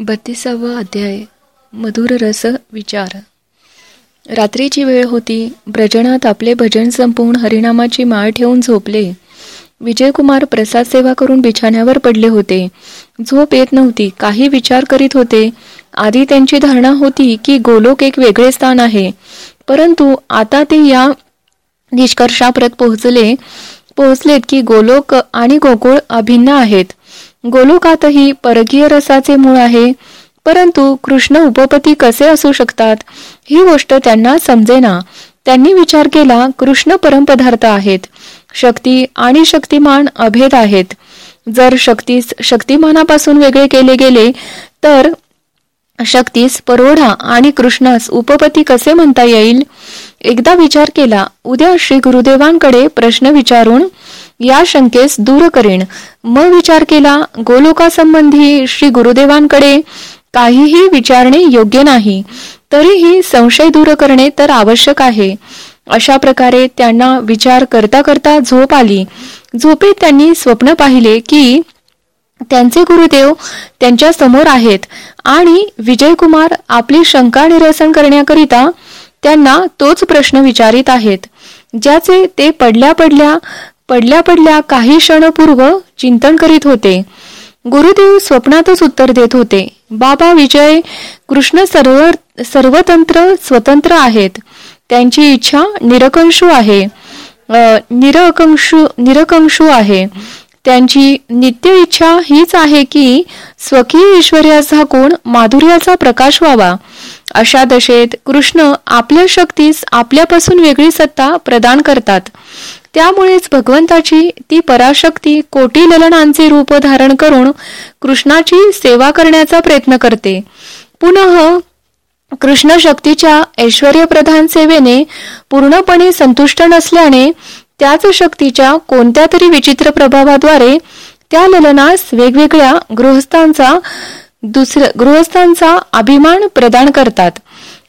बत्तीसावा अध्याय मधुर रस विचार. रात्रीची वेळ होती. ब्रजनात आपले भजन संपवून हरिनामाची माळ ठेवून झोपले. विजयकुमार प्रसाद सेवा करून बिछाण्यावर पडले होते. झोप येत नव्हती. काही विचार करीत होते. आधी त्यांची धारणा होती की गोलोक एक वेगळे स्थान आहे. परंतु आता ते या निष्कर्षाप्रत पोहोचले पोहोचलेत की गोलोक आणि गोकुळ अभिन्न आहेत. गोलोकातही परकीय रसाचे मूळ आहे. परंतु कृष्ण उपपती कसे असू शकतात? ही गोष्ट त्यांना समजेना. त्यांनी विचार केला कृष्ण परमपदार्थ आहेत. शक्ती आणि शक्तिमान अभेद आहेत. जर शक्तीस शक्तिमानापासून वेगळे केले गेले तर शक्तीस परोढा आणि कृष्णास उपपती कसे म्हणता येईल? एकदा विचार केला उद्या श्री गुरुदेवांकडे प्रश्न विचारून या शंकेस दूर करेन. मग विचार केला गोलोकासंबंधी श्री गुरुदेवांकडे काहीही विचारणे योग्य नाही तरीही संशय दूर करणे तर आवश्यक आहे. अशा प्रकारे त्यांना विचार करता करता झोप आली. झोपेत त्यांनी स्वप्न पाहिले की त्यांचे गुरुदेव त्यांच्यासमोर आहेत आणि विजयकुमार आपली शंका निरसन करण्याकरिता त्यांना तोच प्रश्न विचारित आहेत ज्याचे ते पडल्या पडल्या पडल्या पडल्या काही क्षणपूर्व चिंतन करीत होते. गुरुदेव स्वप्नातच उत्तर देत होते बाबा विजय कृष्ण सर्व सर्वतंत्र स्वतंत्र आहेत. त्यांची इच्छा निरकंशू आहे. निरकंशू निरकंशू आहे. त्यांची नित्य इच्छा हीच आहे की स्वकीय ऐश्वर्याचा गुण माधुर्याचा प्रकाश व्हावा. अशा दशेत कृष्ण आपल्या शक्तीस आपल्यापासून वेगळी सत्ता प्रदान करतात. त्यामुळेच भगवंताची ती पराशक्ती कोटी ललनांचे रूप धारण करून कृष्णाची सेवा करण्याचा प्रयत्न करते. पुनः कृष्ण शक्तीच्या ऐश्वर्यप्रधान सेवेने पूर्णपणे संतुष्ट नसल्याने त्याच शक्तीच्या कोणत्या तरी विचित्र प्रभावाद्वारे त्या ललनास वेगवेगळ्या गृहस्थांचा दुसऱ्या गृहस्थांचा अभिमान प्रदान करतात.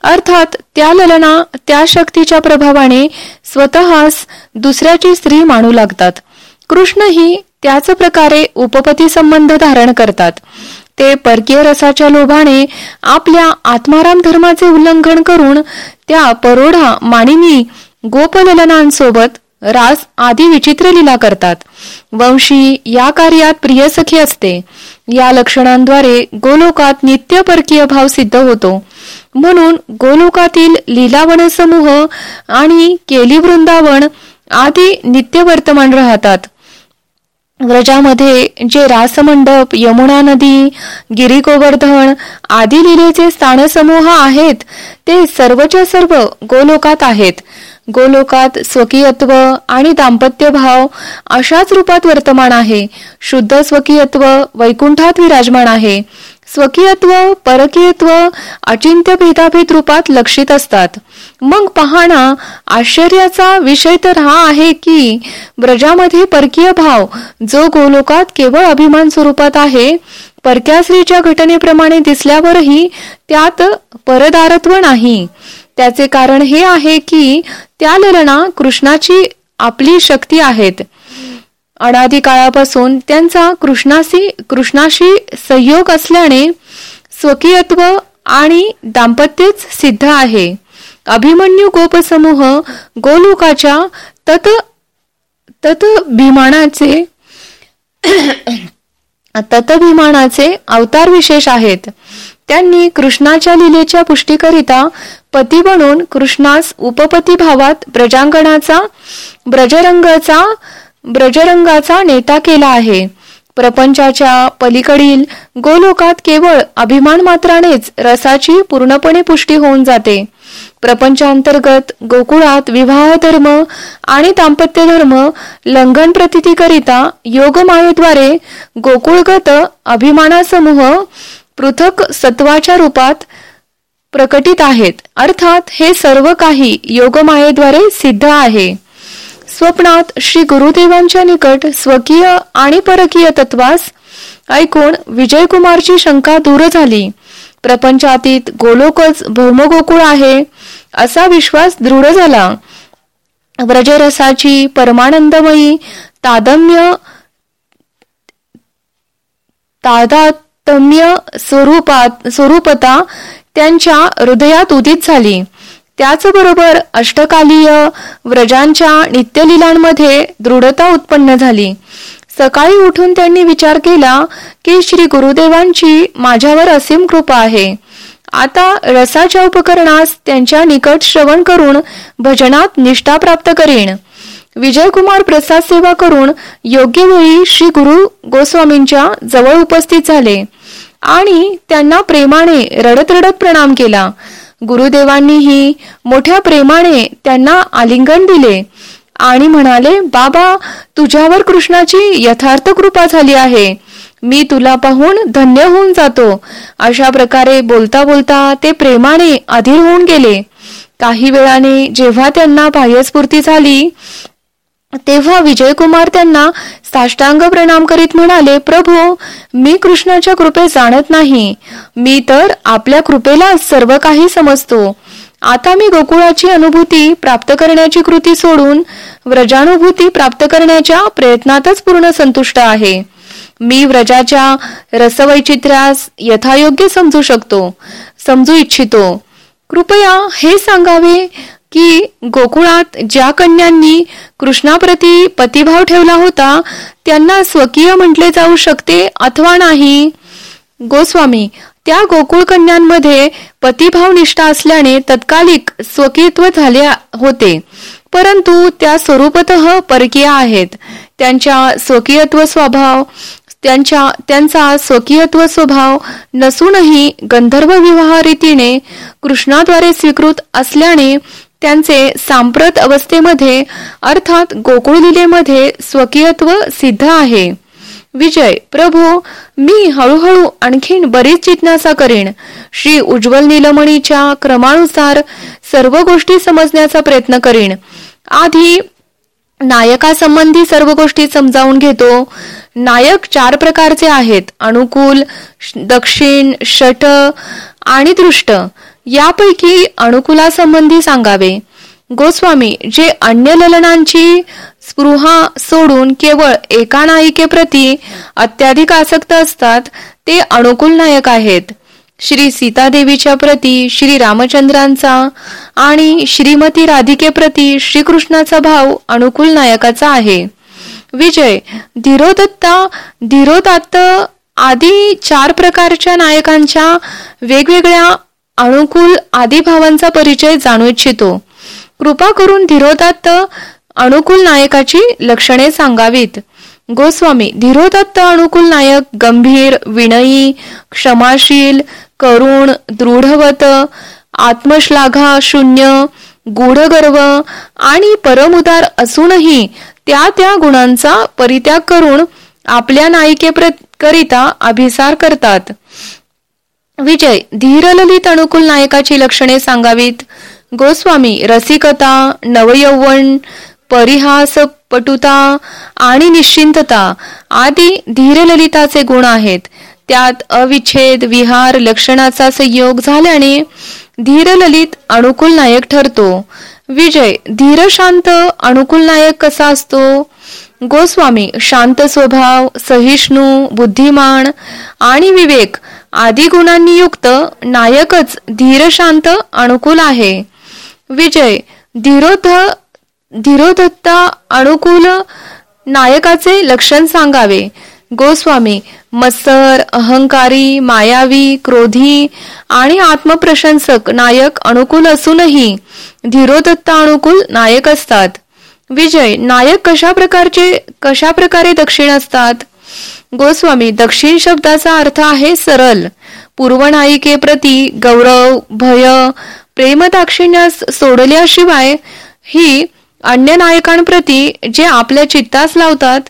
अर्थात त्या ललना त्या शक्तीच्या प्रभावाने स्वतःस दुसऱ्याची स्त्री मानू लागतात. कृष्णही त्याच प्रकारे उपपती संबंध धारण करतात. ते परकीय रसाच्या लोभाने आपल्या आत्माराम धर्माचे उल्लंघन करून त्या परोढा मानिनी गोपललनांसोबत रास आदी विचित्र लीला करतात. वंशी या कार्यात प्रियसखी असते. या लक्षणांद्वारे गोलोकात नित्य परकीय भाव सिद्ध होतो. म्हणून गोलोकातील लीलावन समूह आणि केली वृंदावन आदी नित्य वर्तमान राहतात. व्रजामध्ये जे रासमंडप यमुना नदी गिरी गोवर्धन आदी लिलेचे स्थानसमूह आहेत ते सर्वच्या सर्व गोलोकात आहेत. गोलोकात स्वकीयत्व आणि दाम्पत्य भाव अशाच रूपात वर्तमान आहे. शुद्ध स्वकीयत्व वैकुंठात विराजमान आहे. स्वकीयत्व परकीयत्व अचिंत्य भेदाभेद रूपात लक्षित असतात. मग पाहणा आश्चर्याचा विषय तर हा आहे की ब्रजामध्ये परकीय भाव जो गोलोकात केवळ अभिमान स्वरूपात आहे परक्या स्त्रीच्या घटनेप्रमाणे दिसल्यावरही त्यात परदारत्व नाही. त्याचे कारण हे आहे की त्या ललना कृष्णाची आपली शक्ती आहेत. अनादी काळापासून त्यांचा कृष्णाशी कृष्णाशी सहयोग असल्याने स्वकीयत्व आणि दाम्पत्यच सिद्ध आहे. अभिमन्यू गोपसमूह गोलोकाच्या तत तत भीमानाचे ततभिमानाचे अवतार विशेष आहेत. त्यांनी कृष्णाच्या लिलेच्या पुष्टीकरिता पती बनून कृष्णास उपपती भावात ब्रजांगणाचा ब्रजरंगाचा ब्रजरंगाचा नेता केला आहे. प्रपंचाच्या पलीकडील गोलोकात केवळ अभिमान मात्रानेच रसाची पूर्णपणे पुष्टी होऊन जाते. प्रपंचांतर्गत गोकुळात विवाह धर्म आणि दाम्पत्य धर्म लंघन प्रतितीकरिता योगमायेद्वारे गोकुळगत अभिमानासमूह पृथक सत्वाच्या रूपात प्रकटित आहेत. अर्थात हे सर्व काही योगमायेद्वारे सिद्ध आहे. स्वप्नात श्री गुरुदेवांच्या निकट स्वकीय आणि परकीय तत्वास ऐकून विजयकुमारची शंका दूर झाली. प्रपंचातीत गोलोकच भौमगोकुळ आहे असा विश्वास दृढ झाला. व्रजरसाची परमानंदमयी तादम्य तादात तम्य स्वरूपात स्वरूपता त्यांच्या हृदयात उदित झाली. त्याचबरोबर अष्टकालीय व्रजांच्या नित्यलीलांमध्ये दृढता उत्पन्न झाली. सकाळी उठून त्यांनी विचार केला की श्री गुरुदेवांची माझ्यावर असीम कृपा आहे. आता रसाच्या उपकरणास त्यांच्या निकट श्रवण करून भजनात निष्ठा प्राप्त करीन. विजयकुमार प्रसाद सेवा करून योग्य वेळी श्री गुरु गोस्वामींच्या जवळ उपस्थित झाले आणि त्यांना प्रेमाने रडत रडत प्रणाम केला. गुरुदेवांनीही मोठ्या प्रेमाने त्यांना आलिंगन दिले आणि म्हणाले बाबा तुझ्यावर कृष्णाची यथार्थ कृपा झाली आहे. मी तुला पाहून धन्य होऊन जातो. अशा प्रकारे बोलता बोलता ते प्रेमाने अधीर होऊन गेले. काही वेळाने जेव्हा त्यांना बाह्यस्फूर्ती झाली तेव्हा विजयकुमार त्यांना साष्टांग प्रणाम करीत म्हणाले प्रभू मी कृष्णाच्या कृपे जाणत नाही. मी तर आपल्या कृपेला सर्व काही समजतो. आता मी गोकुळाची अनुभूती प्राप्त करण्याची कृती सोडून व्रजानुभूती प्राप्त करण्याच्या प्रयत्नातच पूर्ण संतुष्ट आहे. मी व्रजाच्या रसवैचित्र्यास यथायोग्य समजू शकतो समजू इच्छितो. कृपया हे सांगावे की गोकुळात ज्या कन्यांनी कृष्णाप्रती पतिभाव ठेवला होता त्यांना स्वकीय म्हटले जाऊ शकते अथवा नाही? गोस्वामी त्या गोकुळ कन्यांमध्ये पतिभाव निष्ठा असल्याने तत्कालिक स्वकीयत्व झाले होते परंतु त्या स्वरूपत परकीय आहेत. त्यांच्या स्वकीयत्व स्वभाव त्यांच्या त्यांचा स्वकीयत्व स्वभाव नसूनही गंधर्व विवाह रीतीने कृष्णाद्वारे स्वीकृत असल्याने त्यांचे सांप्रत अवस्थेमध्ये अर्थात गोकुळ लिलेमध्ये स्वकीयत्व सिद्ध आहे. विजय प्रभू मी हळूहळू आणखीन बरीच जिज्ञासा करीन. श्री उज्ज्वल निलमणीच्या क्रमानुसार सर्व गोष्टी समजण्याचा प्रयत्न करीन. आधी नायकासंबंधी सर्व गोष्टी समजावून घेतो. नायक चार प्रकारचे आहेत. अनुकूल दक्षिण शट आणि दृष्ट. यापैकी अनुकुलासंबंधी सांगावे. गोस्वामी जे अन्य ललनांची स्पृहा सोडून केवळ एका नायिकेप्रती अत्याधिक आसक्त असतात ते अनुकूल नायक आहेत. श्री सीतादेवीच्या प्रती श्री रामचंद्रांचा आणि श्रीमती राधिकेप्रती श्रीकृष्णाचा भाव अनुकूल नायकाचा आहे. विजय धीरोदत्ता धीरोदात्त आदी चार प्रकारच्या नायकांच्या वेगवेगळ्या अनुकूल आदी भावांचा परिचय जाणू इच्छितो. कृपा करून धीरोदात्त अनुकूल नायकाची लक्षणे सांगावीत. गोस्वामी धीरोदत्त अनुकूल नायक गंभीर विनयी क्षमाशील करुण दृढवत आत्मश्लाघा शून्य गूढगर्व आणि परमुदार असूनही त्या त्या गुणांचा परित्याग करून आपल्या नायिकेकरिता अभिसार करतात. विजय धीरललित अनुकूल नायकाची लक्षणे सांगावीत. गोस्वामी रसिकता नवयौवन परिहास पटुता आणि निश्चिंतता आदी धीरललिताचे गुण आहेत. त्यात अविच्छेद विहार लक्षणाचा संयोग झाल्याने धीरललित अनुकूल नायक ठरतो. विजय धीरशांत अनुकूल नायक कसा असतो? गोस्वामी शांत स्वभाव सहिष्णू बुद्धिमान आणि विवेक आदी गुणांनी युक्त नायकच धीर शांत अनुकूल आहे. विजय धीरोध धीरोधत्ता अनुकूल नायकाचे लक्षण सांगावे. गोस्वामी मत्सर अहंकारी मायावी क्रोधी आणि आत्मप्रशंसक नायक अनुकूल असूनही धीरोदत्ता अनुकूल नायक असतात. विजय नायक कशा प्रकारचे कशा प्रकारे दक्षिण असतात? गोस्वामी दक्षिण शब्दाचा अर्थ आहे सरल. पूर्वनायिकेप्रती गौरव भय प्रेमदाक्षिण्यास सोडल्याशिवाय ही अन्य नायकांप्रती जे आपल्या चित्तास लावतात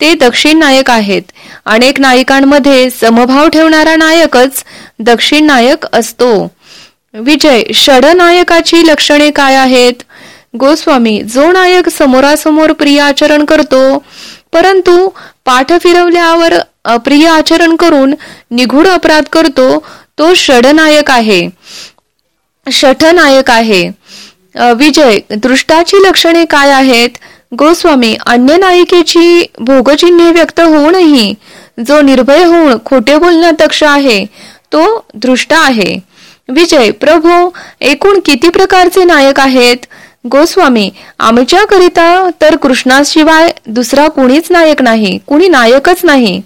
ते दक्षिण नायक आहेत. अनेक नायकांमध्ये समभाव ठेवणारा नायकच दक्षिण नायक असतो. विजय षड नायकाची लक्षणे काय आहेत? गोस्वामी जो नायक समोरासमोर प्रिय आचरण करतो परंतु पाठ फिरवल्यावर अप्रिय आचरण करून निगूढ अपराध करतो तो षडनायक आहे. शठनायक आहे. विजय दृष्टाची लक्षणे काय आहेत? गोस्वामी अन्य नायिकेची भोगचिन्हे व्यक्त होऊनही जो निर्भय होऊन खोटे बोलण्यात दक्ष आहे तो दृष्ट आहे. विजय प्रभू एकूण किती प्रकारचे नायक आहेत? गोस्वामी आमच्या करिता तर कृष्णाशिवाय दुसरा कुणीच नायक नाही कुणी नायकच नाही.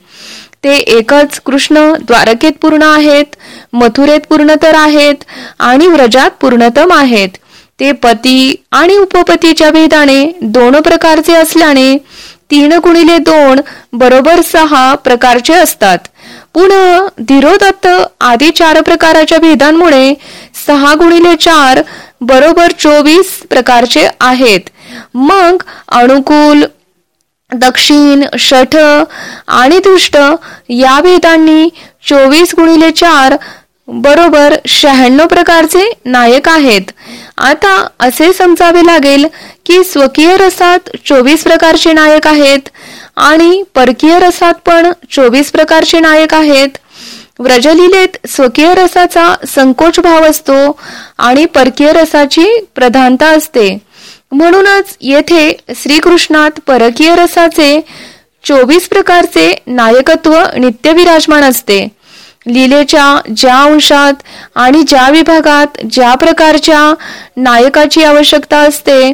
ते एकच कृष्ण द्वारकेत पूर्ण आहेत मथुरेत पूर्ण तर आहेत आणि व्रजात पूर्णतम आहेत. ते पती आणि उपपतीच्या भेदाने दोन प्रकारचे असल्याने तीन गुणिले दोन बरोबर सहा प्रकारचे असतात. पुन्हा धीरोदत्त आदी चार प्रकाराच्या भेदांमुळे सहा गुणिले चार बरोबर चोवीस प्रकारचे आहेत. मग अनुकूल दक्षिण शठ आणि दुष्ट या भेदांनी चोवीस गुणिले चार बरोबर शहाण्णव प्रकारचे नायक आहेत. आता असे समजावे लागेल की स्वकीय रसात चोवीस प्रकारचे नायक आहेत आणि परकीय रसात पण चोवीस प्रकारचे नायक आहेत. व्रजलीलेत स्वकीय रसाचा संकोच भाव असतो आणि परकीय रसाची प्रधानता असते. म्हणूनच येथे श्रीकृष्णात परकीय रसाचे चोवीस प्रकारचे नायकत्व नित्य विराजमान असते. लीलेच्या ज्या अंशात आणि ज्या विभागात ज्या प्रकारच्या नायकाची आवश्यकता असते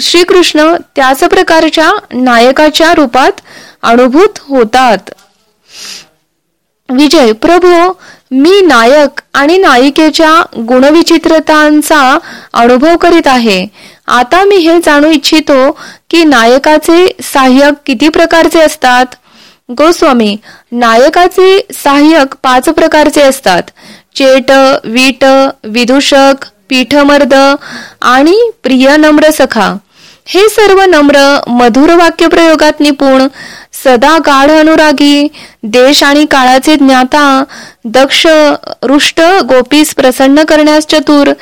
श्रीकृष्ण त्याच प्रकारच्या नायकाच्या रूपात अनुभूत होतात. विजय प्रभू मी नायक आणि नायिकेच्या गुणविचित्रतांचा अनुभव करीत आहे. आता मी हे जाणू इच्छितो की नायकाचे सहाय्यक किती प्रकारचे असतात? गोस्वामी नायकाचे सहाय्यक पाच प्रकारचे असतात. चेट वीट विदूषक पीठमर्द आणि प्रिय नम्र सखा हे सर्व नम्र मधुर वाक्य प्रयोगात निपुण सदा गाढ अनुरागी देश आणि काळाचे ज्ञाता दक्ष रुष्ट गोपीस प्रसन्न करण्यास चतुर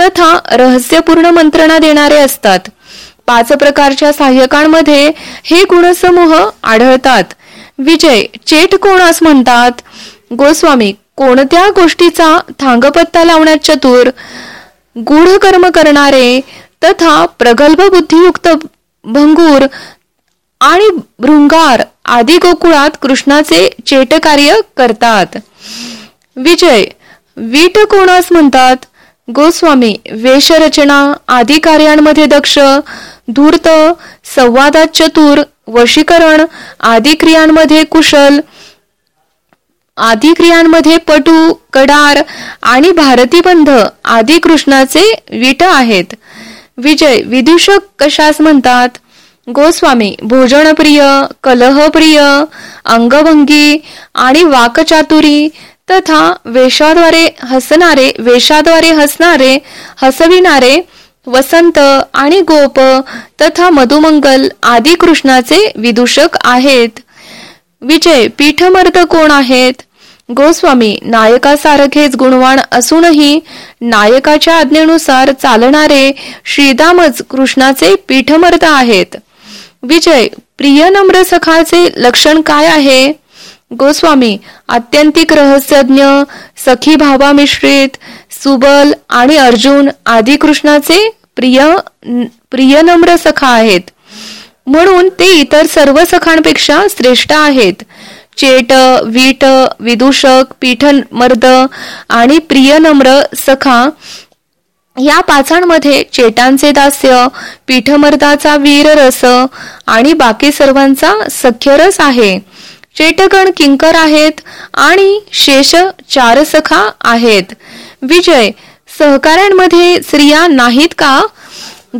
तथा रहस्यपूर्ण मंत्रणा देणारे असतात. पाच प्रकारच्या सहाय्यकांमध्ये हे गुणसमूह आढळतात. विजय चेट कोणास म्हणतात? गोस्वामी कोणत्या गोष्टीचा थांगपत्ता लावण्यात चतुर? गूढ कर्म करणारे तथा प्रगल्भ बुद्धियुक्त भंगूर आणि भृंगार आदी गोकुळात कृष्णाचे चेटकार्य करतात. विजय वीट कोणास म्हणतात? गोस्वामी वेशरचना आदी कार्यांमध्ये दक्ष धूर्त संवादात चतुर वशीकरण आदी क्रियांमध्ये कुशल आदी क्रियांमध्ये पटू कडार आणि भारतीबंध आदी कृष्णाचे वीट आहेत. विजय विदूषक कशास म्हणतात? गोस्वामी भोजनप्रिय कलहप्रिय अंगभंगी आणि वाकचातुरी तथा वेशाद्वारे हसणारे वेशाद्वारे हसणारे हसविणारे वसंत आणि गोप तथा मधुमंगल आदी कृष्णाचे विदूषक आहेत. विजय पीठमर्द कोण आहेत? गोस्वामी नायकासारखेच गुणवान असूनही नायकाच्या आज्ञेनुसार चालणारे श्रीदामच कृष्णाचे पीठमर्द आहेत. विजय प्रिय नम्र सखाचे लक्षण काय आहे? गोस्वामी अत्यंतिक रहस्यज्ञ सखी भावा मिश्रित सुबल आणि अर्जुन आदी कृष्णाचे प्रिय प्रिय नम्र सखा आहेत. म्हणून ते इतर सर्व सखांपेक्षा श्रेष्ठ आहेत. चेट वीट विदूषक पीठमर्द आणि प्रिय नम्र सखा या पाचांमध्ये चेटांचे दास्य पीठमर्दाचा वीर रस आणि बाकी सर्वांचा सख्य रस आहे. चेटगण किंकर आहेत आणि शेष चार सखा आहेत. विजय सहकार्यांमध्ये स्त्रिया नाहीत का?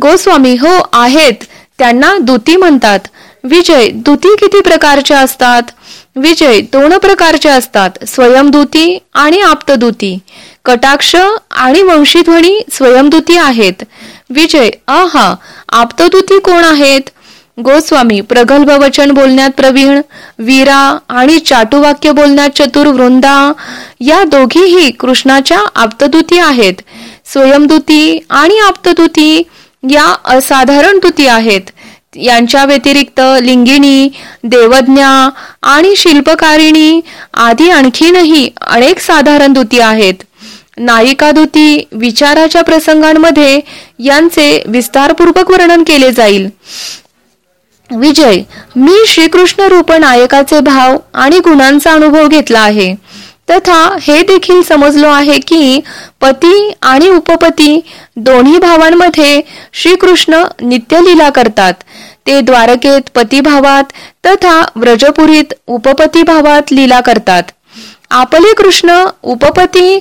गोस्वामी हो आहेत. त्यांना दुती म्हणतात. विजय दुती किती प्रकारच्या असतात? विजय दोन प्रकारचे असतात. स्वयंदूती आणि आप्तदूती. कटाक्ष आणि वंशीध्वनी स्वयंदूती आहेत. विजय आहा आप्तदूती कोण आहेत? गोस्वामी प्रगल्भ वचन बोलण्यात प्रवीण वीरा आणि चाटुवाक्य बोलण्यात चतुर वृंदा या दोघीही कृष्णाच्या आप्तदूती आहेत. स्वयंदूती आणि आप्तदूती या असाधारण दूती आहेत. यांच्या व्यतिरिक्त लिंगिणी देवज्ञा आणि शिल्पकारिणी आदी आणखीनही अनेक साधारण दुती आहेत. नायिका दुती विचाराच्या प्रसंगांमध्ये यांचे विस्तारपूर्वक वर्णन केले जाईल. विजय मी श्रीकृष्ण रूप नायकाचे भाव आणि गुणांचा अनुभव घेतला आहे. तथा हे देखील समजलो आहे की पती आणि उपपती दोन्ही भावांमध्ये श्रीकृष्ण नित्यलीला करतात. ते द्वारकेत पतिभावात तथा व्रजपुरीत उपपतीभावात लीला करतात. आपले कृष्ण उपपती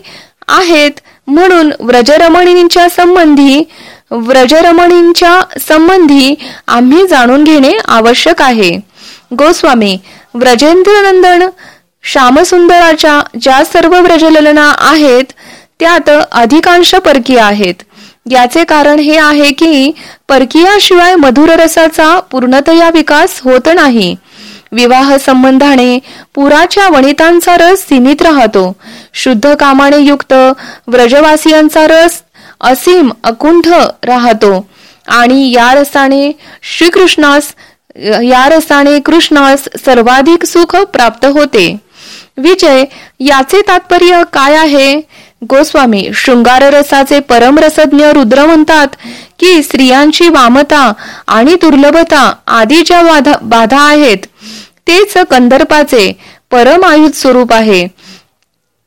आहेत म्हणून व्रजरमणींच्या संबंधी व्रजरमणींच्या संबंधी आम्ही जाणून घेणे आवश्यक आहे. गोस्वामी व्रजेंद्रनंदन श्यामसुंदराच्या ज्या सर्व व्रजललना आहेत त्यात अधिकांश परकीय आहेत. याचे कारण हे आहे की परकीयाशिवाय मधुर रसाचा पूर्णतया विकास होत नाही. विवाह संबंधाने पुराच्या वणितांचा रस सीमित राहतो. शुद्ध कामाने युक्त व्रजवासियांचा रस असीम अकुंठ राहतो. आणि या रसाने श्रीकृष्णास या रसाने कृष्णास सर्वाधिक सुख प्राप्त होते. विजय याचे तात्पर्य काय आहे? गोस्वामी शृंगार रसाचे परम रसज्ञ रुद्र म्हणतात की स्त्रियांची वामता आणि दुर्लभता आदी ज्या बाधा आहेत तेच कंदर्पाचे परम आयुध स्वरूप आहे.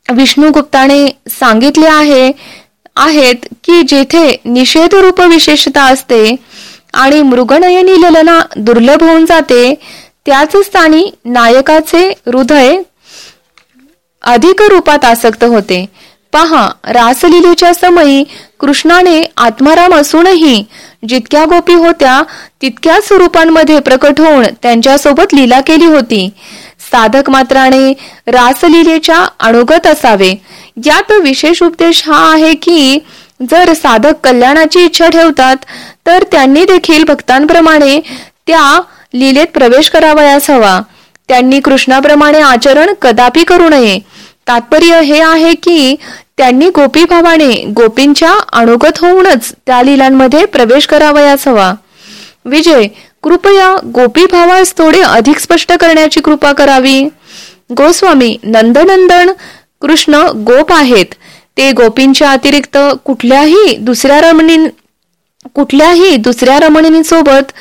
विष्णुगुप्ताने सांगितले आहे आहेत की जेथे निषेध रूप विशेषता असते आणि मृगनयनी ललना दुर्लभ होऊन जाते त्याच स्थानी नायकाचे हृदय अधिक रूपात आसक्त होते. पहा रासलीलेच्या समयी कृष्णाने आत्माराम असूनही जितक्या गोपी होत्या तितक्या स्वरूपांमध्ये प्रकट होऊन त्यांच्यासोबत लीला केली होती. साधक मात्राने रासलीलेच्या अनुगत असावे. यात विशेष उपदेश हा आहे की जर साधक कल्याणाची इच्छा ठेवतात तर त्यांनी देखील भक्तांप्रमाणे त्या लीलेत प्रवेश करावयास हवा. त्यांनी कृष्णाप्रमाणे आचरण कदापि करू नये. तात्पर्य हे आहे की त्यांनी गोपीभावाने गोपींच्या अनुगत होऊनच त्या लिलांमध्ये प्रवेश करावयास हवा विजय कृपया गोपी भावास थोडे अधिक स्पष्ट करण्याची कृपा करावी. गोस्वामी नंदनंदन कृष्ण गोप आहेत. ते गोपींच्या अतिरिक्त कुठल्याही दुसऱ्या रमणी कुठल्याही दुसऱ्या रमणीसोबत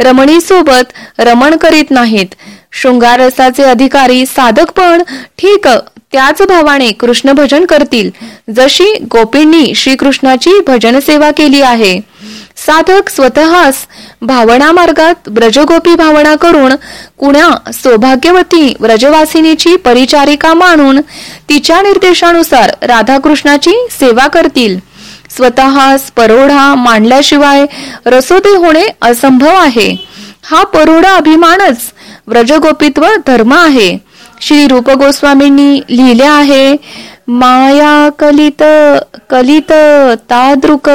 रमणीसोबत रमण करीत नाहीत. शृंगारसाचे अधिकारी साधक पण ठीक त्याच भावाने कृष्ण भजन करतील. जशी गोपींनी श्रीकृष्णाची भजन सेवा केली आहे. साधक स्वतःच भावना मार्गात ब्रजगोपी भावना करून कुणा सौभाग्यवती व्रजवासिनीची परिचारिका मानून तिच्या निर्देशानुसार राधाकृष्णाची सेवा करतील. स्वतःस परोढा मांडल्याशिवाय रसोदे होणे असंभव आहे. हा परोढा अभिमानच व्रजगोपीत्व धर्म आहे. श्री रूप गोस्वामींनी लिहिले आहे माया कलित कलित तादृक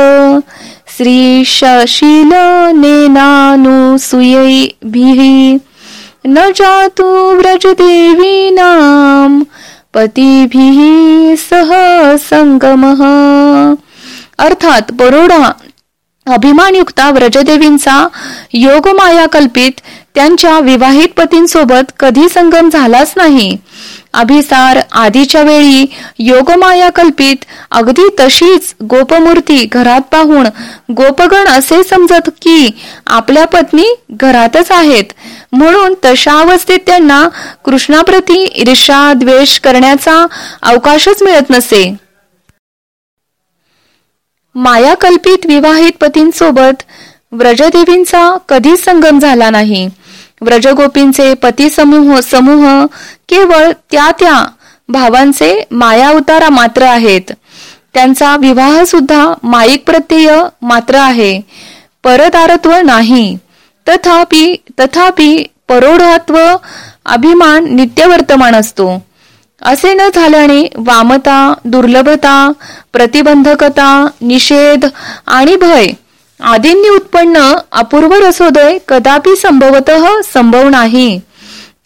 श्री शशील नेनानु न जातु व्रज देवी नाम पतीभिः सह संगम। अर्थात बरोडा अभिमानयुक्ता व्रजदेवींचा योगमाया कल्पित त्यांच्या विवाहित पतींसोबत कधी संगम झालाच नाही. अभिसार आधीच्या वेळी योगमाया कल्पित अगदी तशीच गोपमूर्ती घरात पाहून गोपगण असे समजत की आपल्या पत्नी घरातच आहेत. म्हणून तशा अवस्थेत त्यांना कृष्णाप्रती ईर्षा द्वेष करण्याचा अवकाशच मिळत नसे. मायाकल्पित विवाहित पतींसोबत व्रजदेवींचा कधीच संगम झाला नाही. व्रजगोपींचे पती समूह समूह केवळ त्या त्या भावांचे माया उतारा मात्र आहेत. त्यांचा विवाह सुद्धा माईक प्रत्यय मात्र आहे. परदारत्व नाही. तथापि तथापि परोढत्व अभिमान नित्यवर्तमान असतो. असे न झाल्याने वामता दुर्लभता प्रतिबंधकता निषेध आणि भय आदींनी उत्पन्न अपूर्व रसोदय कदापि संभवत संभव नाही.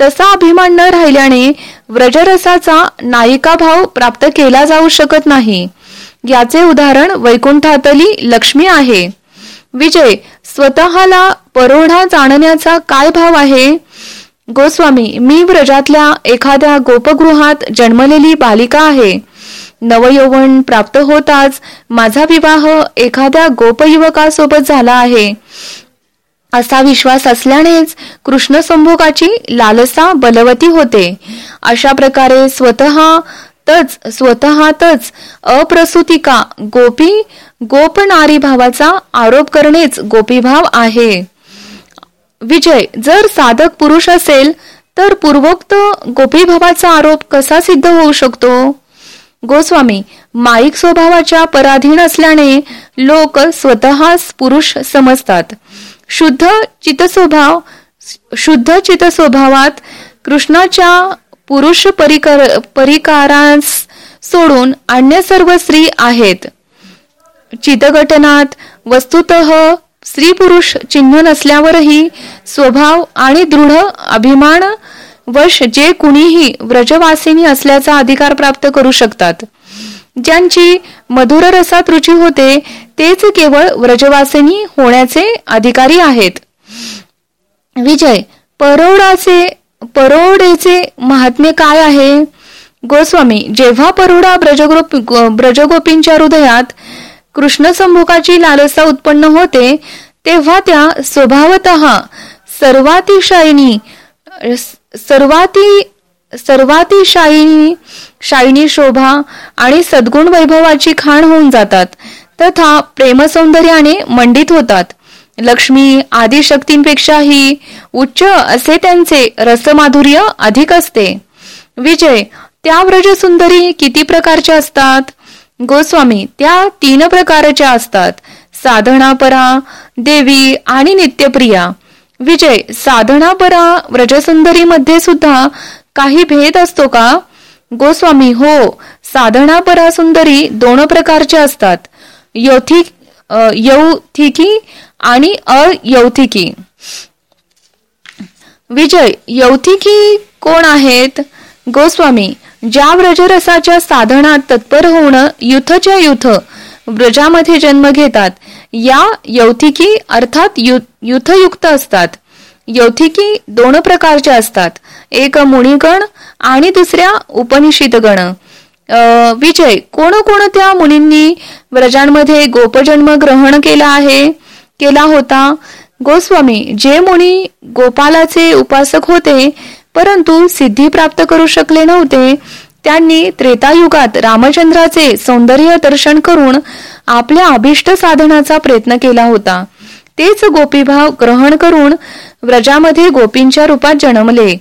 तसा अभिमान न राहिल्याने व्रजरसाचा नायिका भाव प्राप्त केला जाऊ शकत नाही. याचे उदाहरण वैकुंठातली लक्ष्मी आहे. विजय स्वतःला परोढा जाणण्याचा काय भाव आहे? गोस्वामी मी व्रजातल्या एखाद्या गोपगृहात जन्मलेली बालिका आहे. नवयौवन प्राप्त होताच माझा विवाह एखाद्या गोपयुवकासोबत झाला आहे. असा विश्वास असल्यानेच कृष्ण संभोगाची लालसा बलवती होते. अशा प्रकारे स्वतः तच स्वतःतच अप्रसूतिका गोपी गोपनारी भावाचा आरोप करणेच गोपीभाव आहे. विजय जर साधक पुरुष असेल तर पूर्वोक्त गोपीभावाचा आरोप कसा सिद्ध होऊ शकतो? गोस्वामी माईक स्वभावाच्या पराधीन असल्याने लोक स्वतःच पुरुष समजतात. शुद्ध चितस्वभाव शुद्ध चितस्वभावात कृष्णाच्या पुरुष परिकर परिकारांस सोडून अन्य सर्व स्त्री आहेत. चितघटनात वस्तुत स्त्री पुरुष चिन्ह नसल्यावरही स्वभाव आणि दृढ अभिमान वश जे कुणीही व्रजवासिनी असल्याचा अधिकार प्राप्त करू शकतात. ज्यांची मधुर रसात रुची होते तेच केवळ व्रजवासिनी होण्याचे अधिकारी आहेत. विजय परोडाचे परोडेचे महात्म्य काय आहे? गोस्वामी जेव्हा परोडा ब्रजगोप ब्रजगोपींच्या हृदयात कृष्ण संभोगाची लालसा उत्पन्न होते तेव्हा त्या स्वभावत सर्वातिशायनी सर्वाती सर्वातिशायनी शायनी शोभा आणि सद्गुण वैभवाची खाण होऊन जातात तथा प्रेमसौंदर्याने मंडित होतात. लक्ष्मी आदी शक्तींपेक्षाही उच्च असे त्यांचे रसमाधुर्य अधिक असते. विजय त्या व्रजसुंदरी किती प्रकारच्या असतात? गोस्वामी त्या तीन प्रकारच्या असतात. साधनापरा देवी आणि नित्यप्रिया. विजय साधनापरा व्रजसुंदरी मध्ये सुद्धा काही भेद असतो का? गोस्वामी हो साधनापरा सुंदरी दोन प्रकारच्या असतात. यौथिक यौथिकी आणि अयौथिकी. विजय यौथिकी कोण आहेत? गोस्वामी ज्या व्रजरसाच्या साधनात तत्पर होणं युथच्या युथ व्रजामध्ये जन्म घेतात. या यौथिकी अर्थात युथयुक्त असतात. यौथिकी दोन प्रकारच्या असतात. एक मुनिगण आणि दुसऱ्या उपनिषितगण. विजय कोणकोणत्या मुनींनी व्रजांमध्ये गोपजन्म ग्रहण केला आहे? केला होता. गोस्वामी जे मुनी गोपालाचे उपासक होते परंतु सिद्धी प्राप्त करू शकले नव्हते. त्यांनी त्रेतायुगात रामचंद्राचे सौंदर्य दर्शन करून आपल्या अभिष्ट साधनाचा प्रयत्न केला होता. तेच गोपीभाव ग्रहण करून व्रजामध्ये गोपींच्या रूपात जन्मले.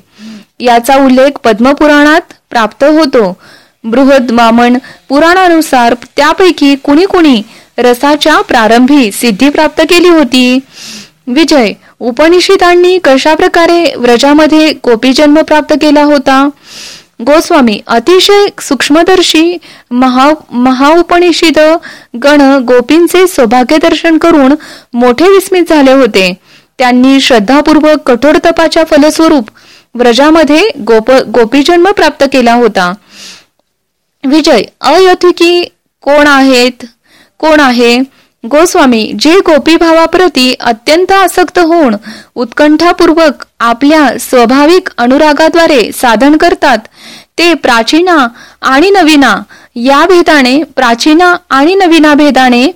याचा उल्लेख पद्मपुराणात प्राप्त होतो. बृहद मामण पुराणानुसार त्यापैकी कुणी कुणी रसाच्या प्रारंभी सिद्धी प्राप्त केली होती. विजय उपनिषितांनी कशा प्रकारे व्रजामध्ये गोपी जन्म प्राप्त केला होता? गोस्वामी अतिशय सूक्ष्मदर्शी महा महाउपनिषद गण गोपींचे सौभाग्य दर्शन करून मोठे विस्मित झाले होते. त्यांनी श्रद्धापूर्वक कठोर तपाच्या फलस्वरूप व्रजामध्ये गोप गोपीजन्म प्राप्त केला होता. विजय अयथिकी कोण आहेत? कोण आहे? गोस्वामी जे गोपी भावाप्रती अत्यंत आसक्त होऊन उत्कंठापूर्वक आपल्या स्वाभाविक अनुरागाद्वारे साधन करतात ते प्राचीना आणि नवीना या भेदाने प्राचीना आणि नवीना भेदाने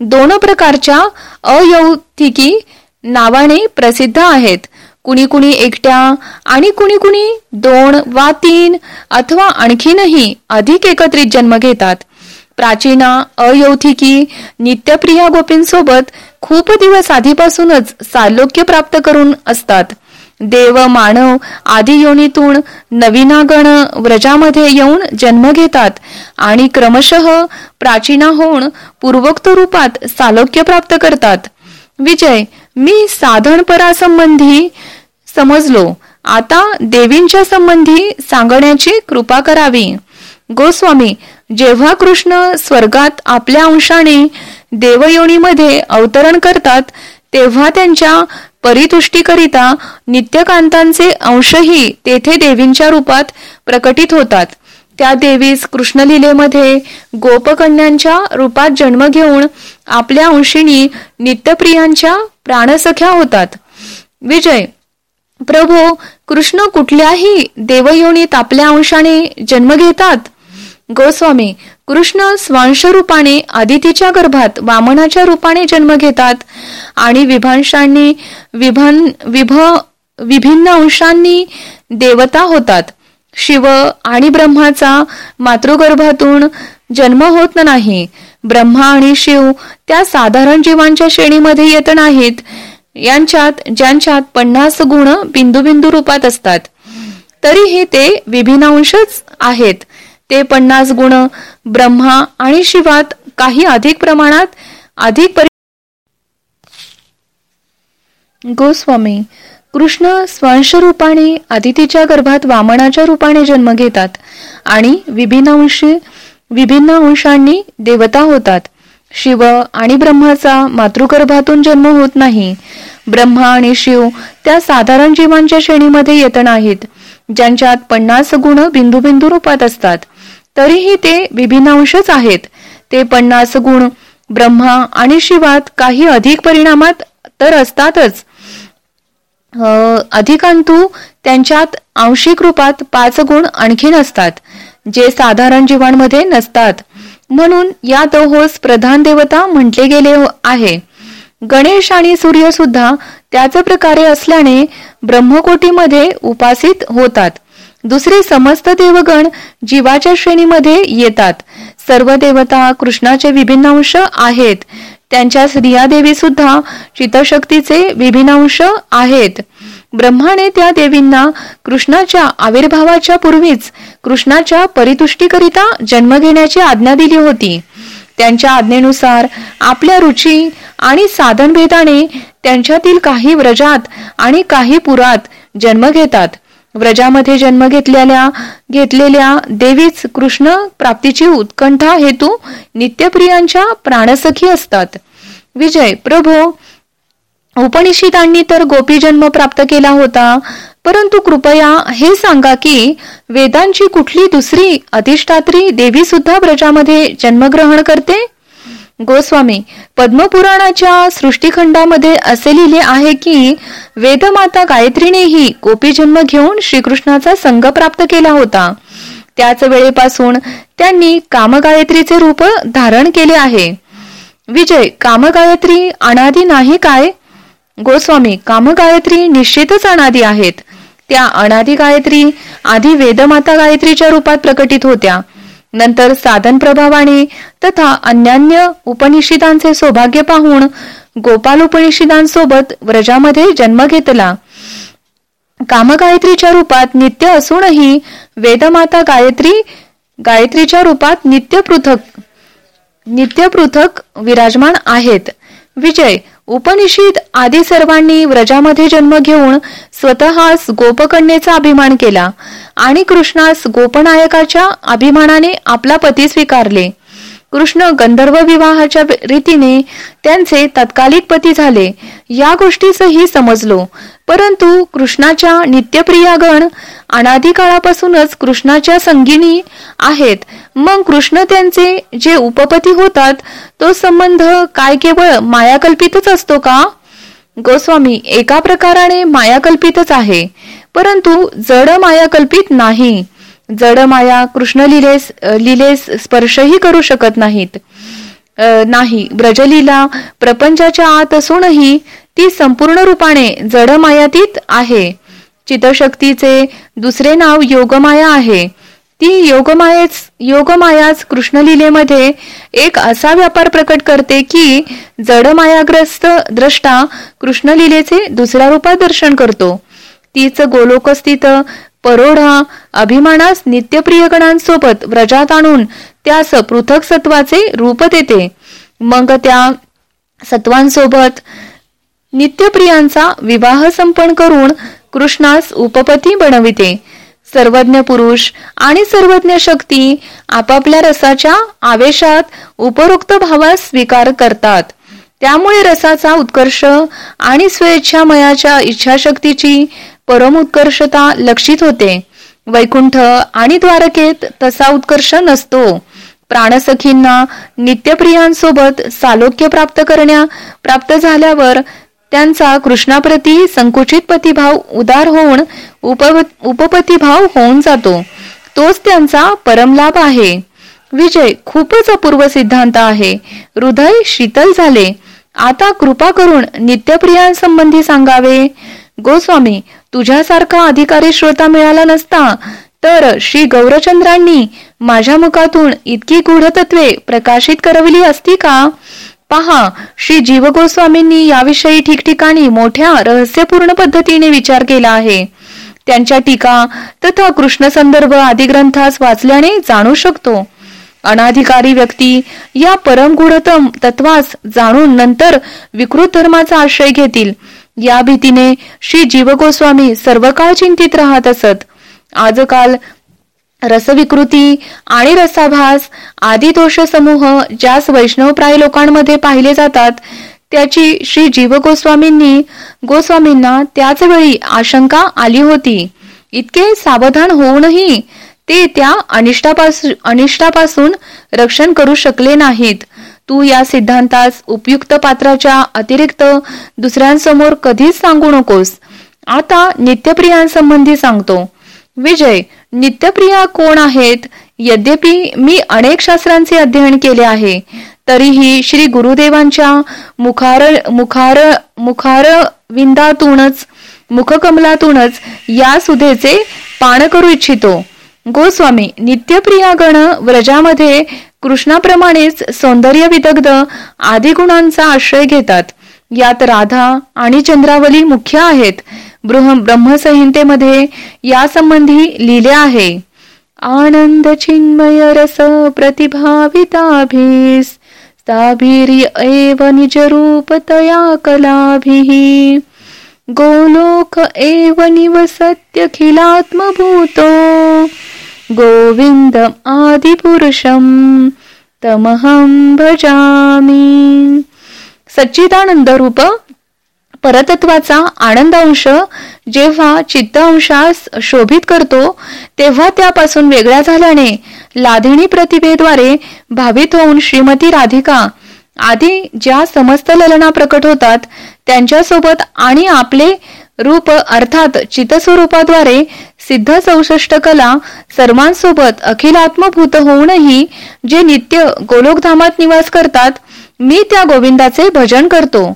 दोन प्रकारच्या अयौथिकी नावाने प्रसिद्ध आहेत. कुणी कुणी एकट्या आणि कुणी कुणी दोन वा तीन अथवा आणखीनही अधिक एकत्रित जन्म घेतात. प्राचीना अयौथिकी नित्यप्रिया गोपींसोबत खूप दिवस आधीपासूनच सालोक्य प्राप्त करून असतात. देव मानव आदी योनीतून नवीनागण व्रजामध्ये येऊन जन्म घेतात आणि क्रमशः प्राचीना होऊन पूर्वोक्त रूपात सालोक्य प्राप्त करतात. विजय मी साधन परासंबंधी समजलो. आता देवींच्या संबंधी सांगण्याची कृपा करावी. गोस्वामी जेव्हा कृष्ण स्वर्गात आपल्या अंशाने देवयोनीमध्ये अवतरण करतात तेव्हा त्यांच्या परितुष्टीकरिता नित्यकांतांचे अंशही तेथे देवींच्या रूपात प्रकटित होतात. त्या देवीस कृष्णलीलेमध्ये गोपकन्यांच्या रूपात जन्म घेऊन आपल्या अंशिनी नित्यप्रियांच्या प्राणसख्या होतात. विजय प्रभू कृष्ण कुठल्याही देवयोनीत आपल्या अंशाने जन्म घेतात? गोस्वामी कृष्ण स्वांश रूपाने आदितीच्या गर्भात वामनाच्या रूपाने जन्म घेतात आणि विभांशांनी विभान विभ विभिन्न अंशांनी देवता होतात. शिव आणि ब्रह्माचा मातृगर्भातून जन्म होत नाही. ब्रह्मा आणि शिव त्या साधारण जीवांच्या श्रेणीमध्ये येत नाहीत. यांच्यात ज्यांच्यात पन्नास गुण बिंदू बिंदू रूपात असतात. तरीही ते विभिन्न अंशच आहेत. ते पन्नास गुण ब्रह्मा आणि शिवात काही अधिक प्रमाणात अधिक गोस्वामी कृष्ण स्वांश रूपाने आदितीच्या गर्भात वामनाच्या रूपाने जन्म घेतात आणि विभिन्न विभिन्न अंशांनी देवता होतात. शिव आणि ब्रह्माचा मातृगर्भातून जन्म होत नाही. ब्रह्मा आणि शिव त्या साधारण जीवांच्या श्रेणीमध्ये येत नाहीत. ज्यांच्यात पन्नास गुण बिंदू बिंदू रूपात असतात. तरीही ते विभिन्न अंशच आहेत. ते पन्नास गुण ब्रह्मा आणि शिवात काही अधिक परिणामात तर असतातच. अधिकांतू त्यांच्यात आंशिक रूपात पाच गुण आणखीन असतात जे साधारण जीवांमध्ये नसतात. म्हणून या दोहोस प्रधान देवता म्हटले गेले आहे. गणेश आणि सूर्य सुद्धा त्याच प्रकारे असल्याने ब्रह्मकोटीमध्ये उपासित होतात. दुसरे समस्त देवगण जीवाच्या श्रेणीमध्ये येतात. सर्व देवता कृष्णाचे विभिन्न अंश आहेत. त्यांच्या स्त्रिया देवी सुद्धा चितशक्तीचे विभिन्न अंश आहेत. ब्रह्माने त्या देवींना कृष्णाच्या आविर्भावाच्या पूर्वीच कृष्णाच्या परितुष्टीकरिता जन्म घेण्याची आज्ञा दिली होती. त्यांच्या आज्ञेनुसार आपल्या रुची आणि साधनभेदाने त्यांच्यातील काही व्रजात आणि काही पुरात जन्म घेतात. व्रजामध्ये जन्म घेतलेल्या घेतलेल्या देवीच कृष्ण प्राप्तीची उत्कंठा हेतू नित्यप्रियांच्या प्राणसखी असतात. विजय प्रभो उपनिषितांनी तर गोपी जन्म प्राप्त केला होता परंतु कृपया हे सांगा की वेदांची कुठली दुसरी अधिष्ठात्री देवी सुद्धा ब्रजामध्ये जन्मग्रहण करते? गोस्वामी पद्मपुराणाच्या सृष्टीखंडामध्ये असे लिहिले आहे की वेदमाता गायत्रीनेही गोपी जन्म घेऊन श्रीकृष्णाचा संघ प्राप्त केला होता. त्याच वेळेपासून त्यांनी कामगायत्रीचे रूप धारण केले आहे. विजय कामगायत्री अनादी नाही काय? गोस्वामी कामगायत्री निश्चितच अनादी आहेत. त्या अनादी गायत्री आधी वेदमाता गायत्रीच्या रूपात प्रकटित होत्या. नंतर साधन प्रभावाने तथा अन्यान्य उपनिषदांचे सौभाग्य पाहून गोपाल उपनिषदांसोबत व्रजामध्ये जन्म घेतला. कामगायत्रीच्या रूपात नित्य असूनही वेदमाता गायत्री गायत्रीच्या रूपात नित्य पृथक नित्य पृथक विराजमान आहेत. विजय उपनिषद आदी सर्वांनी व्रजामध्ये जन्म घेऊन स्वतःस गोपकन्येचा अभिमान केला आणि कृष्णास गोपनायकाच्या अभिमानाने आपला पती स्वीकारले. कृष्ण गंधर्व विवाहाच्या रीतीने त्यांचे तत्कालिक पती झाले. या गोष्टीसही समजलो. परंतु कृष्णाच्या नित्यप्रियागण अनादिकाळापासूनच कृष्णाच्या संगिनी आहेत. मग कृष्ण त्यांचे जे उपपती होतात तो संबंध काय केवळ मायाकल्पितच असतो का? गोस्वामी एका प्रकाराने मायाकल्पितच आहे. परंतु जड मायाकल्पित नाही. जड माया कृष्ण लिलेस लिलेस स्पर्शही करू शकत नाहीत. नाही ब्रजलीला प्रपंचाच्या आत असूनही ती संपूर्ण रूपाने जड मायातीत आहे. चितशक्तीचे दुसरे नाव योगमाया आहे. ती योगमायाच योगमायाच कृष्णलीलेमध्ये एक असा व्यापार प्रकट करते की जड मायाग्रस्त द्रष्टा कृष्णलीलेचे दुसऱ्या रूपात दर्शन करतो. तीच गोलोकस्थित परोढा अभिमानास नित्यप्रियगणांसोबत व्रजात आणून त्यास पृथक सत्वाचे रूप देते. मग त्या सत्वांसोबत नित्यप्रियांचा विवाह संपन्न करून कृष्णास उपपती बनविते. सर्वज्ञ पुरुष आणि सर्वज्ञ शक्ती आपापल्या रसाच्या आवेशात उपरोक्त भावास स्वीकार करतात. त्यामुळे रसाचा उत्कर्ष आणि स्वेच्छामयाच्या इच्छाशक्तीची परम उत्कर्षता लक्षित होते. वैकुंठ आणि द्वारकेत तसा उत्कर्ष नसतो. प्राणसखींना नित्यप्रियांसोबत सालोक्य प्राप्त करण्या प्राप्त झाल्यावर त्यांचा कृष्णाप्रती संकुचित प्रतिभाव उदार होऊन उप होऊन जातो. तोच त्यांचा परमलाभ आहे. विजय खूपच अपूर्व सिद्धांत आहे. हृदय शीतल झाले. आता कृपा करून नित्यप्रियांसंबंधी सांगावे. गोस्वामी तुझ्यासारखा अधिकारी श्रोता मिळाला नसता तर श्री गौरचंद्रांनी माझ्या मुखातून इतकी गूढतत्वे प्रकाशित करविली असती का? पहा श्री जीव गोस्वामींनी याविषयी ठिकठिकाणी मोठ्या रहस्यपूर्ण पद्धतीने विचार केला आहे. त्यांच्या टीका तथा कृष्ण संदर्भ आदी ग्रंथास वाचल्याने जाणू शकतो. अनाधिकारी व्यक्ती या परमगुढतम तत्वास जाणून नंतर विकृत धर्माचा आश्रय घेतील. या भीतीने श्री जीवगोस्वामी सर्व काळ चिंतित राहत असत. आजकाल रसविकृती आणि रसाभास आदी दोष समूह ज्यास वैष्णवप्राय लोकांमध्ये पाहिले जातात त्याची श्री जीव गोस्वामींनी गोस्वामींना त्याच वेळी आशंका आली होती. इतके सावधान होऊनही ते त्या अनिष्टापासून अनिष्टापासून रक्षण करू शकले नाहीत. तू या सिद्धांतास उपयुक्त पात्राच्या अतिरिक्त दुसऱ्यांसमोर कधीच सांगू नकोस. आता नित्यप्रियांसंबंधी सांगतो. विजय नित्यप्रिया कोण आहेत? यद्यपि मी अनेक शास्त्रांचे अध्ययन केले आहे तरीही श्री गुरुदेवांच्या मुखार मुखार मुखार विंदातूनच मुखकमलातूनच या सुधेचे पान करू इच्छितो. गोस्वामी नित्यप्रिया गण व्रजामध्ये कृष्णाप्रमाणेच सौंदर्य विदग्ध आदी गुणांचा आश्रय घेतात. यात राधा आणि चंद्रावली मुख्य आहेत. ब्रह्मसंहितेमध्ये यासंबंधी लिहिले आहे. आनंद चिन्मय रस प्रतिभाविताभीस ताभिर्य एव निजरूपतया कलाभिः। गोलोक एव निवसत्यखिलात्मभूतो गोविंद आदिपुरुषम तमहं भजामी। सच्चिदानंद रूप परतत्वाचा आनंद अंश जेव्हा चित्त अंशास शोभित करतो तेव्हा त्यापासून वेगळ्या झाल्याने लाधिणी प्रतिभेद्वारे भावित होऊन श्रीमती राधिका आधी ज्या समस्त ललना प्रकट होतात त्यांच्यासोबत आणि आपले रूप अर्थात चितस्वरूपाद्वारे सिद्ध चौसष्ट कला सर्वांसोबत अखिलात्मभूत होऊनही जे नित्य गोलोकधामात निवास करतात मी त्या गोविंदाचे भजन करतो.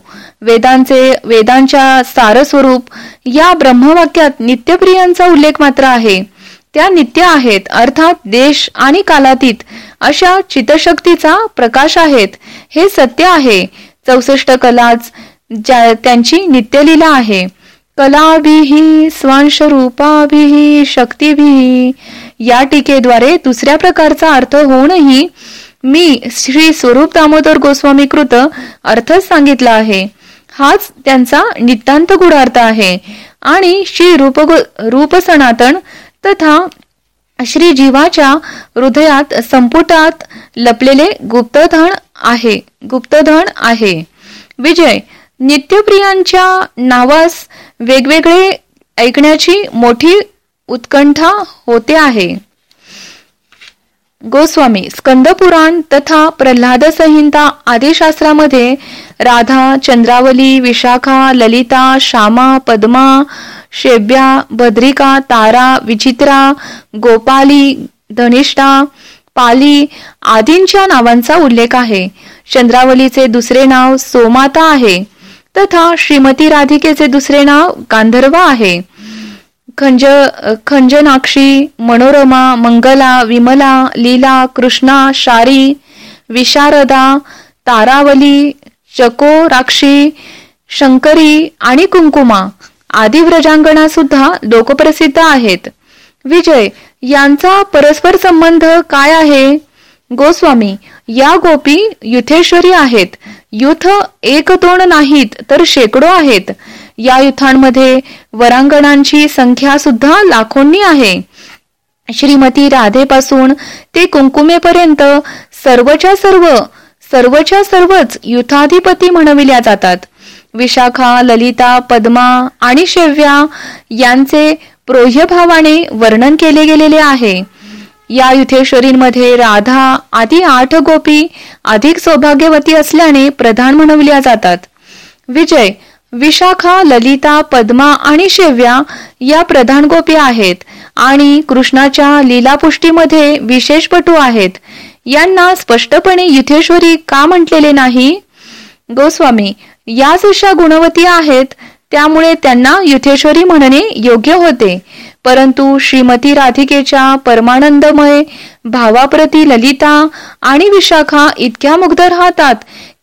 वेदांचे वेदांच्या सारस्वरूप या ब्रह्मवाक्यात नित्यप्रियांचा उल्लेख मात्र आहे. त्या नित्य आहेत अर्थात देश आणि कालातीत अशा चितशक्तीचा प्रकाश आहेत. हे सत्य आहे. चौसष्ट कलाच त्यांची नित्यलीला आहे. कलाभिही स्वांशरूपाभिही शक्तीभिही या टीकेद्वारे दुसऱ्या प्रकारचा अर्थ होऊनही मी श्री स्वरूप दामोदर गोस्वामी कृत अर्थच सांगितला आहे. हाच त्यांचा नितांत गुणार्थ आहे. आणि श्री रूप रूप सनातन तथा श्री जीवाच्या हृदयात संपुटात लपलेले गुप्तधन आहे गुप्तधन आहे. विजय नित्यप्रियांच्या नावास वेगवेगळे ऐकण्याची मोठी उत्कंठा होते आहे. गोस्वामी स्कंदपुराण तथा प्रल्हाद संहिता आदी शास्त्रामध्ये राधा चंद्रावली विशाखा ललिता श्यामा पद्मा शेब्या भद्रिका तारा विचित्रा गोपाली धनिष्ठा पाली आदींच्या नावांचा उल्लेख आहे. चंद्रावलीचे दुसरे नाव सोमाता आहे तथा श्रीमती राधिकेचे दुसरे नाव गांधर्व आहे. खंज खंजनाक्षी मनोरमा मंगला विमला लीला कृष्णा शारी विशारदा तारावली चको राक्षी शंकरी आणि कुंकुमा आदी व्रजांगणा सुद्धा लोकप्रसिद्ध आहेत. विजय यांचा परस्पर संबंध काय आहे? गोस्वामी या गोपी युथेश्वरी आहेत. युथ एक दोन नाहीत तर शेकडो आहेत. या युथांमध्ये वरांगणांची संख्या सुद्धा लाखोंनी आहे. श्रीमती राधेपासून ते कुंकुमेपर्यंत सर्वच्या सर्व सर्वच्या सर्वच युथाधिपती म्हणविल्या जातात. विशाखा ललिता पद्मा आणि शेव्या यांचे प्रोह्यभावाने वर्णन केले गेलेले आहे. या युथेश्वरींमध्ये राधा आदी आठ गोपी अधिक सौभाग्यवती असल्याने प्रधान म्हणविल्या जातात. विजय विशाखा ललिता पद्मा आणि शेव्या या प्रधान गोपी आहेत आणि कृष्णाच्या लीलापुष्टीमध्ये विशेष पटू आहेत. यांना स्पष्टपणे युथेश्वरी का म्हटलेले नाही? गोस्वामी याच अशा गुणवती आहेत त्यामुळे त्यांना युथेश्वरी म्हणणे योग्य होते. परंतु श्रीमती राधिकेच्या परमानंदमय भावाप्रती ललिता आणि विशाखा इतक्या मुग्ध राहतात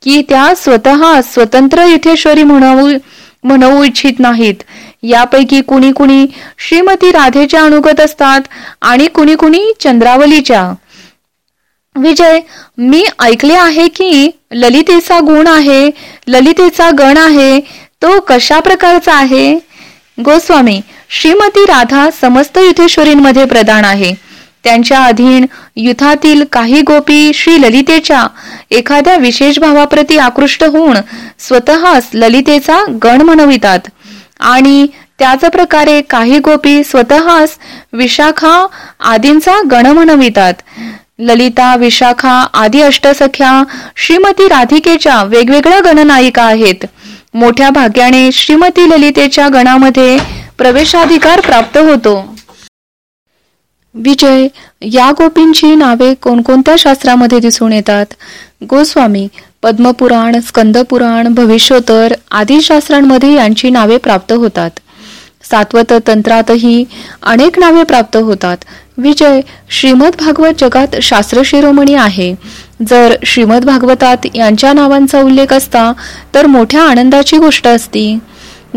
की त्या स्वतः स्वतंत्र युथेश्वरी म्हणू म्हणवू इच्छित नाहीत. यापैकी कुणी कुणी श्रीमती राधेच्या अनुगत असतात आणि कुणी कुणी चंद्रावलीच्या. विजय मी ऐकले आहे की ललितेचा गुण आहे ललितेचा गण आहे तो कशा प्रकारचा आहे? गोस्वामी श्रीमती राधा समस्त युथेश्वरींमध्ये प्रदान आहे. त्यांच्या अधीन युथातील काही गोपी श्री ललितेच्या एखाद्या विशेष भावाप्रती आकृष्ट होऊन स्वतःच ललितेचा गण म्हणवितात आणि त्याच प्रकारे काही गोपी स्वतःच विशाखा आदींचा गण म्हणवितात ललिता विशाखा आदी अष्टसख्या श्रीमती राधिकेच्या वेगवेगळ्या गणनायिका आहेत. मोठ्या भाग्याने श्रीमती ललितेच्या गणामध्ये प्रवेशाधिकार प्राप्त होतो. विजय या गोपींची नावे कोणकोणत्या शास्त्रामध्ये दिसून येतात? गोस्वामी पद्मपुराण स्कंदपुराण भविष्योत्तर आदी शास्त्रांमध्ये यांची नावे प्राप्त होतात. सात्वत तंत्रातही अनेक नावे प्राप्त होतात. विजय श्रीमद भागवत जगात शास्त्र शिरोमणी आहे. जर श्रीमद भागवतात यांच्या नावांचा उल्लेख असता तर मोठ्या आनंदाची गोष्ट असती.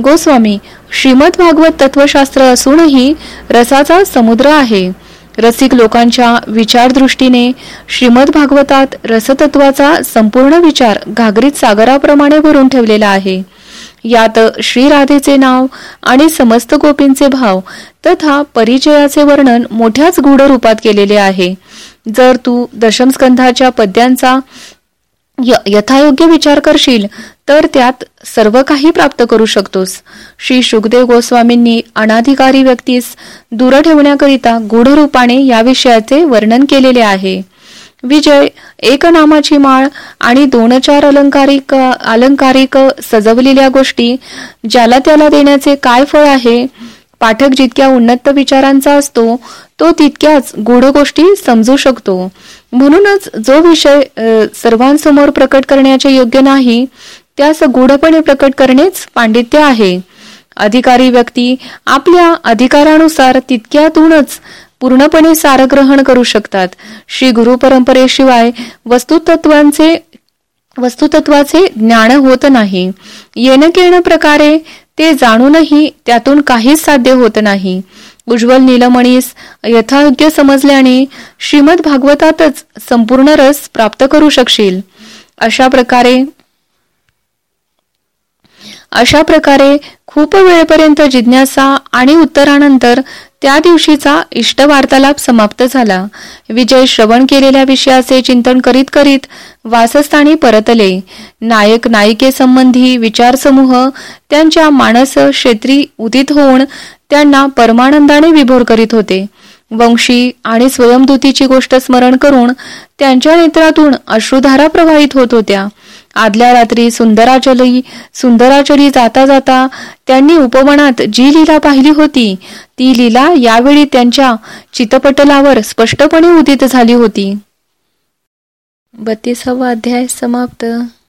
गोस्वामी श्रीमद भागवत तत्वशास्त्र असूनही रसाचा समुद्र आहे. रसिक लोकांच्या विचारदृष्टीने श्रीमद भागवतात रसतत्वाचा संपूर्ण विचार घागरीत सागराप्रमाणे भरून ठेवलेला आहे. यात श्री राधेचे नाव आणि समस्त गोपींचे भाव तथा परिचयाचे वर्णन मोठ्याच गूढ रूपात केलेले आहे. जर तू दशमस्कंधाच्या पद्यांचा यथायोग्य विचार करशील तर त्यात सर्व काही प्राप्त करू शकतोस. श्री शुकदेव गोस्वामींनी अनाधिकारी व्यक्तीस दूर ठेवण्याकरिता गूढ रूपाने या विषयाचे वर्णन केलेले आहे. विजय एक नामाची माळ आणि दोन चार अलंकारिक अलंकारिक सजवलेल्या गोष्टी ज्याला त्याला देण्याचे काय फळ आहे पाठक जितक्या उन्नत विचारांचा असतो तो तितक्याच गूढ गोष्टी समजू शकतो. म्हणूनच जो विषय सर्वांसमोर प्रकट करण्याचे योग्य नाही त्यास गूढपणे प्रकट करणेच पांडित्य आहे. अधिकारी व्यक्ती आपल्या अधिकारानुसार तितक्यातूनच पूर्णपणे सारग्रहण करू शकतात. श्री गुरु परंपरेशिवाय वस्तुतत्वांचे वस्तुतत्वाचे ज्ञान होत नाही. येणकेण प्रकारे ते जाणूनही त्यातून काहीच साध्य होत नाही. उज्ज्वल नीलमणीस यथायोग्य समजल्याने श्रीमद भागवतातच संपूर्ण रस प्राप्त करू शकशील. अशा प्रकारे अशा प्रकारे खूप वेळपर्यंत जिज्ञासा आणि उत्तरानंतर त्या दिवशीचा इष्ट वार्तालाप समाप्त झाला. विजय श्रवण केलेल्या विषयाचे चिंतन करीत करीत वासस्थानी परतले. नायक नायिकेसंबंधी विचारसमूह त्यांच्या मानस क्षेत्री उदित होऊन त्यांना परमानंदाने विभोर करीत होते. वंशी आणि स्वयंदूतीची गोष्ट स्मरण करून त्यांच्या नेत्रातून अश्रुधारा प्रवाहित होत होत्या. आदल्या रात्री सुंदराचली सुंदराचली जाता जाता त्यांनी उपवनात जी लीला पाहिली होती ती लीला यावेळी त्यांच्या चितपटलावर स्पष्टपणे उदित झाली होती. बत्तीसावा अध्याय समाप्त.